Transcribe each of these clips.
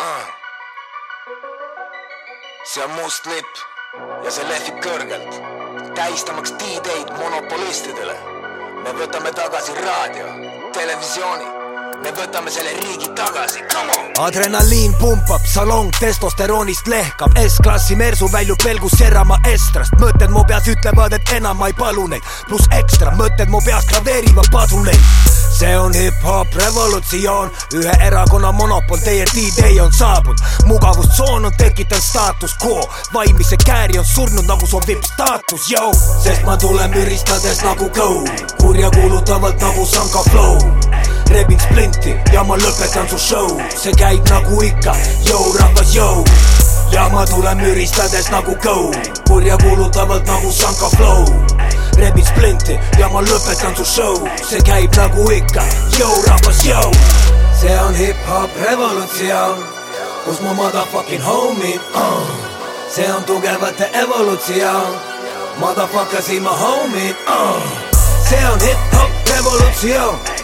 uh. see on must lipp ja see lehvib kõrgelt, tähistamaks D-Day'd monopolistidele. me võtame tagasi raadio, televisiooni me võtame selle riigi tagasi, come on! adrenaliin pumpab, salong testosteroonist lehkab, S-klassi mersu väljub velgus Serrama estrast, mõtted mu peas ütlevad, et enam ma ei palu neid, pluss ekstra mõtted mu peas graveerivad padruneid see on hip-hop revolutsioon, ühe erakonna monopol, teie D-Day on saabunud, mugavustsoon on tekitanud staatus quo, vaimise kääri on surnud nagu sobib staatus, jõu, sest ma tulen müristades nagu go, kurjakuulutavalt nagu Sanka Flow rebin splinti ja ma lõpetan su show, see käib nagu ikka, jõu rahvas, jõu. Ja ma tulen müristades nagu go, kurjakuulutavalt nagu Sanka Flow. Rebin splinti ja ma lõpetan su show, see käib nagu ikka, jõu rahvas, jõu. See on hip-hop revolutsioon, kus mu motherfucking homie uh. see on tugevate evolutsioon, motherfucker see my homie uh. see on hip-hop revolutsioon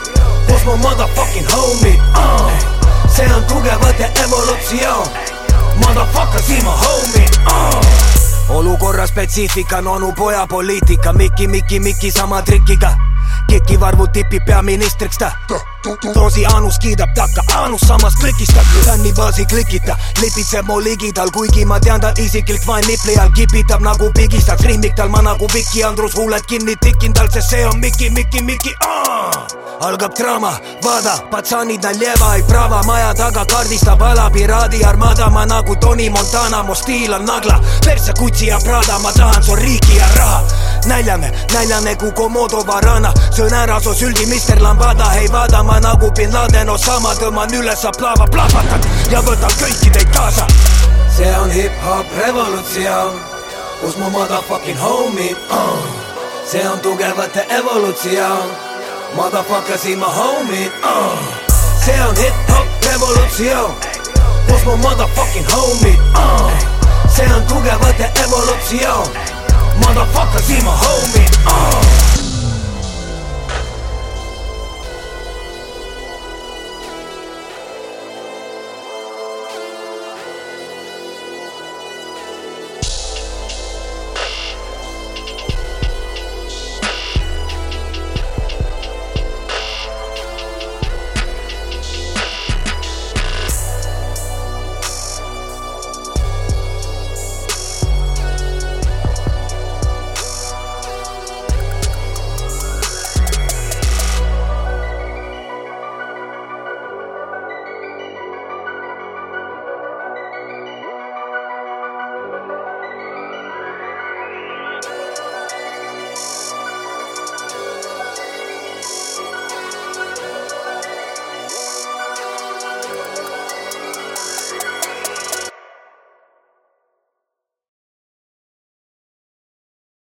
kus mu motherfucking homie uh. see on tugevate evolutsioon, motherfucker see my homie uh. olukorra spetsiifika on onu poja poliitika, Miki, Miki, Miki sama trikiga kekivarvu tipib peaministriks ta Toosi Anus kiidab takka, Anus samas klikistab Fänni baasi klikita, lipitseb mu ligidal Kuigi ma tean ta isiklik vaen nipli all kipitab nagu pigistaks Rimmik tal ma nagu Viki Andrus huuled kinni tikin tal, sest see on Miki, Miki, Miki uh! Algab draama, vaada, patsanid naljeva ei prava maja taga kaardistab ala piraadi armada, ma nagu Tony Montana, mu stiil on nagla, perse kutsi ja Prada, ma tahan su riiki ja raha. näljane, näljane kui Komodo varana, söön ära su süldi, Mr Lambada, ei vaada ma nagu bin Laden Osama, tõmban üles aplaava, plahvatan ja võtan kõiki teid kaasa. see on hip-hop revolutsioon, kus mu motherfucking homie uh. see on tugevate evolutsioon Motherfucker see my homie uh. see on hip-hop revolutsioon, kus mu motherfucking homie uh. see on tugevate evolutsioon Motherfucker see my homie uh.